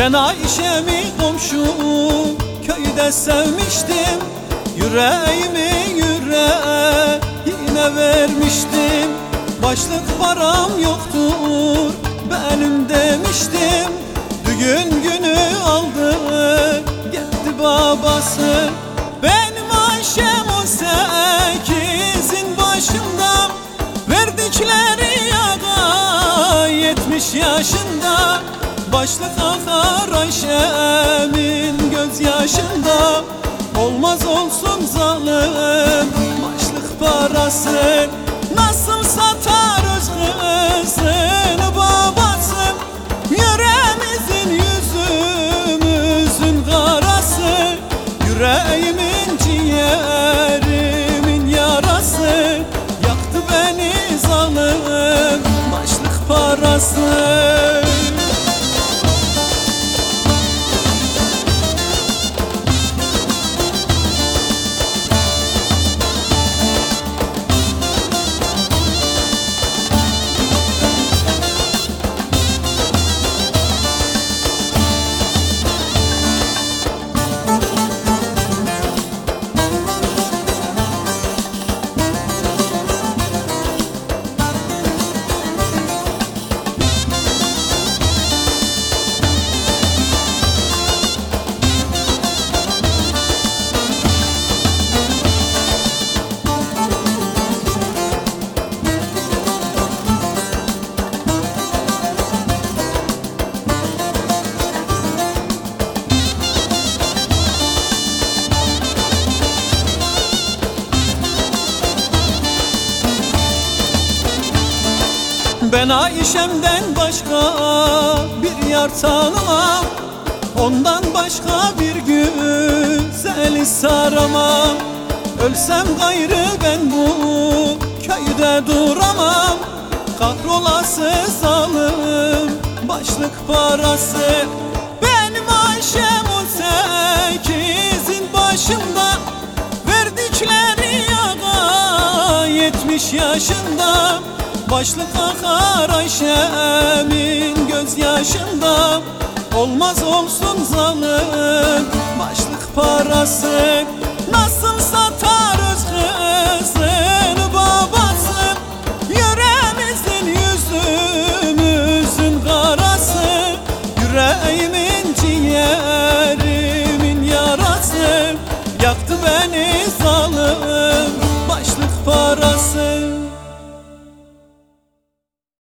Ben Ayşe'mi komşu köyde sevmiştim. Yüreğimi yüreğine vermiştim. Başlık param yoktur benim demiştim. Düğün günü aldı gitti babası. Benim Ayşem o sekizin başında Verdikleri yaga yetmiş yaşında Başlık akar Ayşem'in gözyaşında. Olmaz olsun zalim başlık parası. Nasıl satar öz kızını babası? Yüreğimizin yüzümüzün karası. Yüreğimin ciğerimin yarası. Yaktı beni zalim başlık parası Ben Ayşem'den başka bir yar tanımam Ondan başka bir güzeli saramam Ölsem gayrı ben bu köyde duramam. Kahrolası zalim başlık parası. Benim Ayşem on sekizin başında Verdikleri yaga yetmiş yaşında Başlık akar Ayşem'in gözyaşında. Olmaz olsun zalim başlık parası. Nasıl satar öz kızını babası? Yüreğimizin yüzümüzün karası. Yüreğimin ciğerimin yarası. Yaktı beni zalim